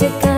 música.